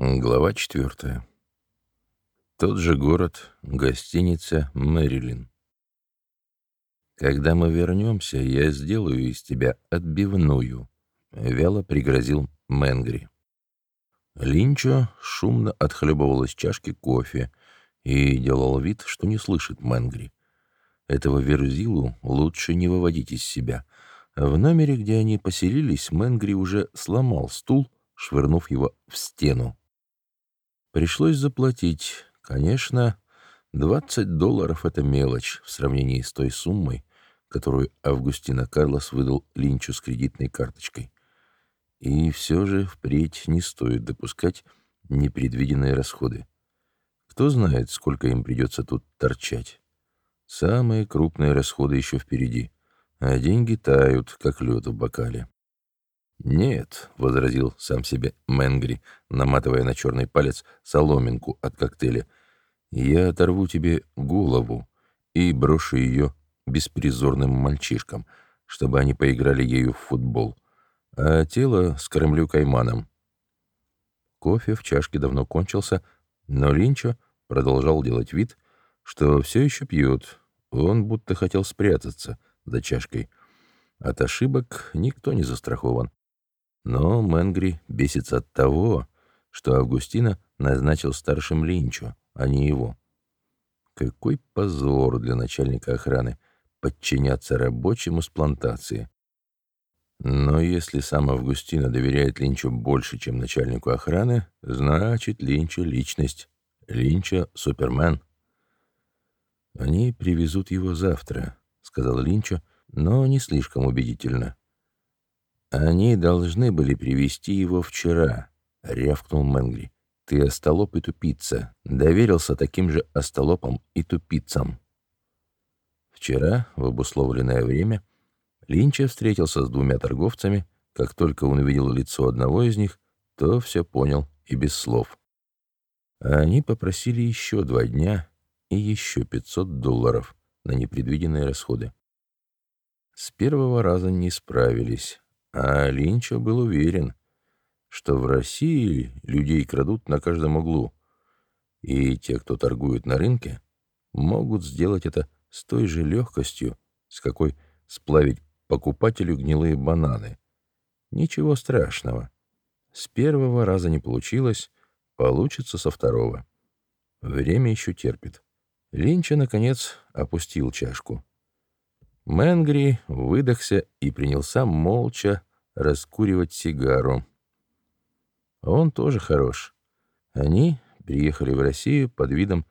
Глава четвертая. Тот же город, гостиница «Мэрилин». «Когда мы вернемся, я сделаю из тебя отбивную», — вяло пригрозил Мэнгри. Линчо шумно отхлебывал из чашки кофе и делал вид, что не слышит Мэнгри. Этого Верзилу лучше не выводить из себя. В номере, где они поселились, Мэнгри уже сломал стул, швырнув его в стену. Пришлось заплатить. Конечно, 20 долларов — это мелочь в сравнении с той суммой, которую Августина Карлос выдал Линчу с кредитной карточкой. И все же впредь не стоит допускать непредвиденные расходы. Кто знает, сколько им придется тут торчать. Самые крупные расходы еще впереди, а деньги тают, как лед в бокале. «Нет», — возразил сам себе Мэнгри, наматывая на черный палец соломинку от коктейля, «я оторву тебе голову и брошу ее беспризорным мальчишкам, чтобы они поиграли ею в футбол, а тело скормлю кайманом». Кофе в чашке давно кончился, но Линчо продолжал делать вид, что все еще пьет. Он будто хотел спрятаться за чашкой. От ошибок никто не застрахован. Но Мэнгри бесится от того, что Августина назначил старшим Линчу, а не его. Какой позор для начальника охраны подчиняться рабочему с плантации. Но если сам Августина доверяет Линчу больше, чем начальнику охраны, значит, Линчу — личность. Линча — супермен. «Они привезут его завтра», — сказал Линчо, но не слишком убедительно. «Они должны были привести его вчера», — рявкнул Мэнгри. «Ты остолоп и тупица. Доверился таким же остолопам и тупицам». Вчера, в обусловленное время, Линча встретился с двумя торговцами. Как только он увидел лицо одного из них, то все понял и без слов. Они попросили еще два дня и еще 500 долларов на непредвиденные расходы. С первого раза не справились. А Линчо был уверен, что в России людей крадут на каждом углу, и те, кто торгует на рынке, могут сделать это с той же легкостью, с какой сплавить покупателю гнилые бананы. Ничего страшного. С первого раза не получилось, получится со второго. Время еще терпит. Линча, наконец, опустил чашку. Мэнгри выдохся и принялся молча раскуривать сигару. Он тоже хорош. Они приехали в Россию под видом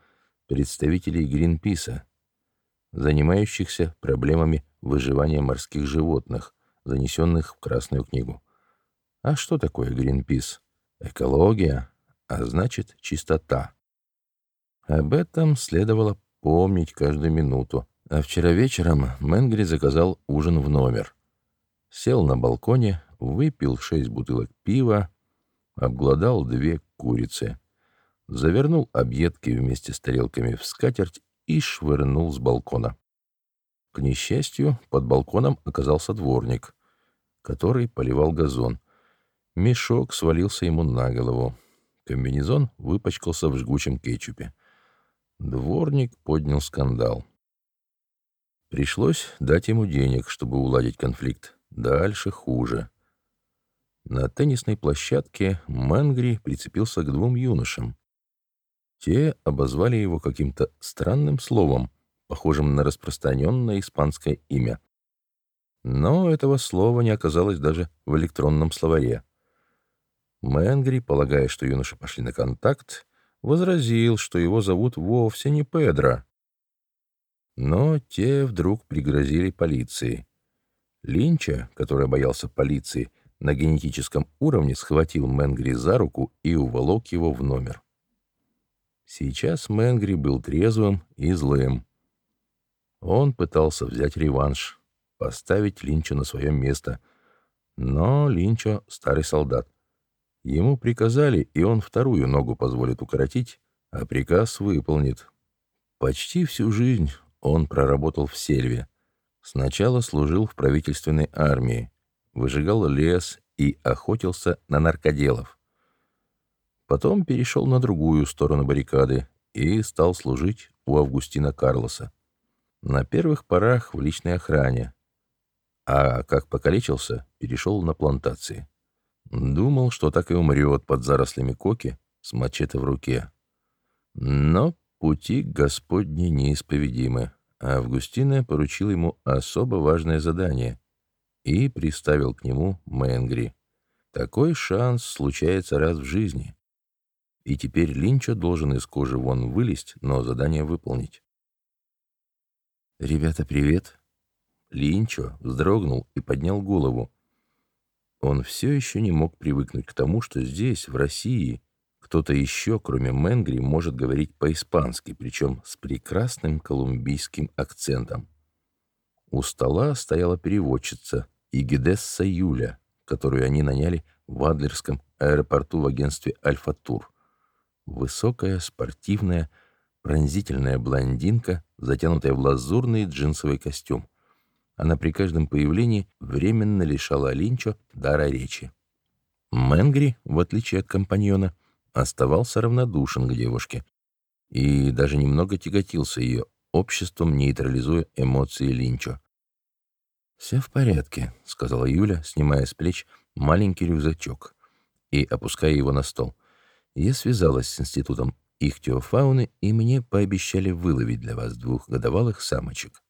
представителей Гринписа, занимающихся проблемами выживания морских животных, занесенных в Красную книгу. А что такое Гринпис? Экология, а значит чистота. Об этом следовало помнить каждую минуту, а вчера вечером Мэнгри заказал ужин в номер. Сел на балконе, выпил шесть бутылок пива, обглодал две курицы, завернул объедки вместе с тарелками в скатерть и швырнул с балкона. К несчастью, под балконом оказался дворник, который поливал газон. Мешок свалился ему на голову. Комбинезон выпачкался в жгучем кетчупе. Дворник поднял скандал. Пришлось дать ему денег, чтобы уладить конфликт. Дальше хуже. На теннисной площадке Мангри прицепился к двум юношам. Те обозвали его каким-то странным словом, похожим на распространенное испанское имя. Но этого слова не оказалось даже в электронном словаре. Мэнгри, полагая, что юноши пошли на контакт, возразил, что его зовут вовсе не Педро, но те вдруг пригрозили полиции. Линча, который боялся полиции, на генетическом уровне схватил Мэнгри за руку и уволок его в номер. Сейчас Мэнгри был трезвым и злым. Он пытался взять реванш, поставить Линча на свое место. Но Линчо — старый солдат. Ему приказали, и он вторую ногу позволит укоротить, а приказ выполнит. Почти всю жизнь он проработал в Сельве. Сначала служил в правительственной армии, выжигал лес и охотился на наркоделов. Потом перешел на другую сторону баррикады и стал служить у Августина Карлоса. На первых порах в личной охране, а как покалечился, перешел на плантации. Думал, что так и умрет под зарослями коки с мачете в руке. Но пути Господни неисповедимы. А Августина поручил ему особо важное задание и приставил к нему Мэнгри. Такой шанс случается раз в жизни. И теперь Линча должен из кожи вон вылезть, но задание выполнить. «Ребята, привет!» Линчо вздрогнул и поднял голову. Он все еще не мог привыкнуть к тому, что здесь, в России, кто-то еще, кроме Мэнгри, может говорить по-испански, причем с прекрасным колумбийским акцентом. У стола стояла переводчица Игидесса Юля, которую они наняли в Адлерском аэропорту в агентстве «Альфа-Тур». Высокая, спортивная, пронзительная блондинка, затянутая в лазурный джинсовый костюм. Она при каждом появлении временно лишала Линчо дара речи. Мэнгри, в отличие от компаньона, оставался равнодушен к девушке и даже немного тяготился ее обществом, нейтрализуя эмоции Линчо. «Все в порядке», — сказала Юля, снимая с плеч маленький рюкзачок и опуская его на стол. «Я связалась с институтом ихтиофауны, и мне пообещали выловить для вас двух годовалых самочек.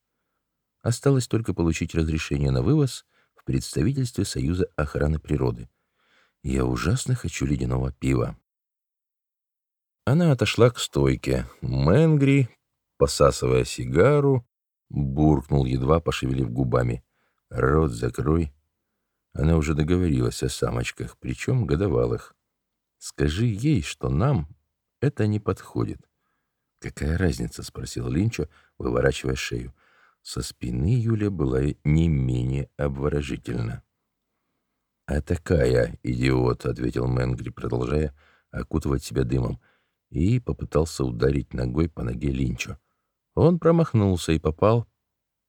Осталось только получить разрешение на вывоз в представительстве Союза охраны природы. Я ужасно хочу ледяного пива. Она отошла к стойке. Мэнгри, посасывая сигару, буркнул, едва пошевелив губами. «Рот закрой». Она уже договорилась о самочках, причем годовалых. «Скажи ей, что нам это не подходит». «Какая разница?» — спросил Линчо, выворачивая шею. Со спины Юля была не менее обворожительна. «А такая, идиот!» — ответил Мэнгри, продолжая окутывать себя дымом и попытался ударить ногой по ноге Линчу. Он промахнулся и попал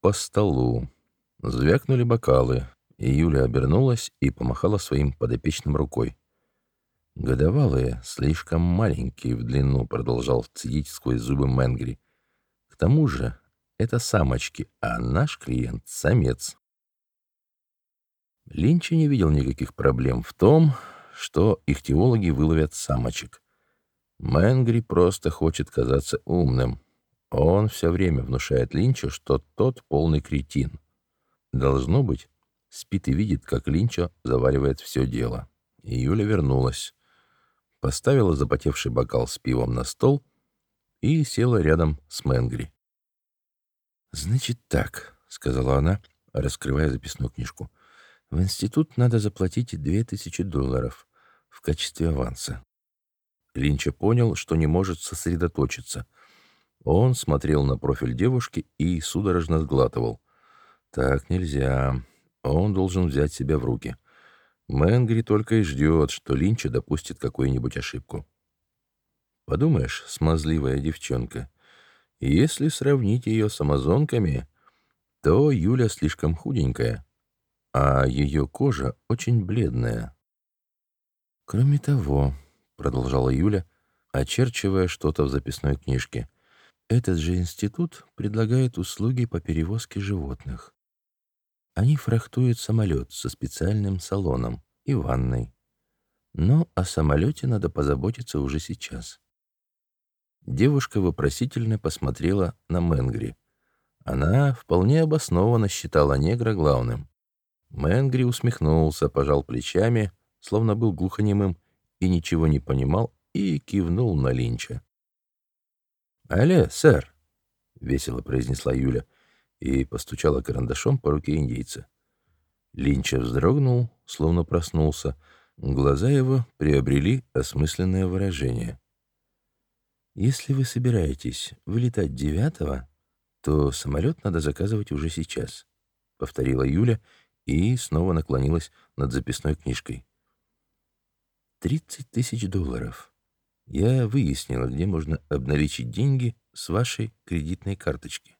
по столу. Звякнули бокалы, и Юля обернулась и помахала своим подопечным рукой. «Годовалые слишком маленькие в длину», — продолжал цедить сквозь зубы Мэнгри. «К тому же это самочки, а наш клиент — самец». Линчи не видел никаких проблем в том, что их теологи выловят самочек. Мэнгри просто хочет казаться умным. Он все время внушает Линчу, что тот полный кретин. Должно быть, спит и видит, как Линчо заваривает все дело. И Юля вернулась. Поставила запотевший бокал с пивом на стол и села рядом с Мэнгри. «Значит так», — сказала она, раскрывая записную книжку. «В институт надо заплатить две тысячи долларов в качестве аванса. Линча понял, что не может сосредоточиться. Он смотрел на профиль девушки и судорожно сглатывал. «Так нельзя. Он должен взять себя в руки». Мэнгри только и ждет, что Линча допустит какую-нибудь ошибку. Подумаешь, смазливая девчонка. Если сравнить ее с амазонками, то Юля слишком худенькая, а ее кожа очень бледная. Кроме того, продолжала Юля, очерчивая что-то в записной книжке. Этот же институт предлагает услуги по перевозке животных. Они фрахтуют самолет со специальным салоном и ванной. Но о самолете надо позаботиться уже сейчас. Девушка вопросительно посмотрела на Мэнгри. Она вполне обоснованно считала негра главным. Мэнгри усмехнулся, пожал плечами, словно был глухонемым, и ничего не понимал, и кивнул на Линча. «Алле, сэр!» — весело произнесла Юля и постучала карандашом по руке индейца. Линча вздрогнул, словно проснулся. Глаза его приобрели осмысленное выражение. «Если вы собираетесь вылетать девятого, то самолет надо заказывать уже сейчас», — повторила Юля и снова наклонилась над записной книжкой. Тридцать тысяч долларов. Я выяснила, где можно обналичить деньги с вашей кредитной карточки.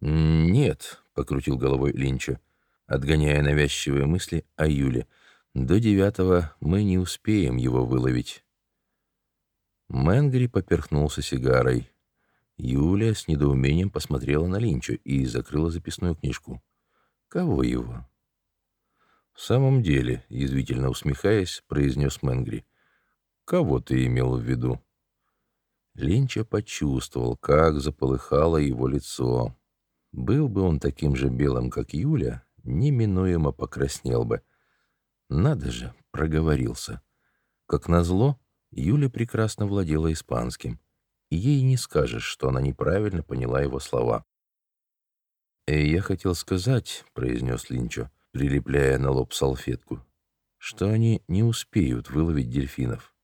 «Нет», — покрутил головой Линча, отгоняя навязчивые мысли о Юле. «До девятого мы не успеем его выловить. Мэнгри поперхнулся сигарой. Юлия с недоумением посмотрела на Линча и закрыла записную книжку. «Кого его?» «В самом деле», — язвительно усмехаясь, произнес Мэнгри. «Кого ты имел в виду?» Линча почувствовал, как заполыхало его лицо. Был бы он таким же белым, как Юля, неминуемо покраснел бы. Надо же, проговорился. Как назло, Юля прекрасно владела испанским, и ей не скажешь, что она неправильно поняла его слова. «Э, «Я хотел сказать», — произнес Линчо, прилепляя на лоб салфетку, «что они не успеют выловить дельфинов.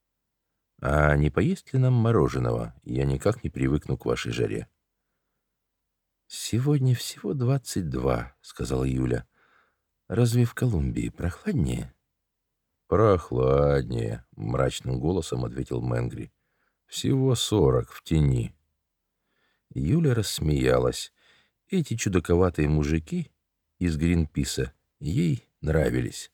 А не поесть ли нам мороженого? Я никак не привыкну к вашей жаре». «Сегодня всего двадцать два», — сказала Юля. «Разве в Колумбии прохладнее?» «Прохладнее», — мрачным голосом ответил Мэнгри. «Всего сорок в тени». Юля рассмеялась. Эти чудаковатые мужики из Гринписа ей нравились.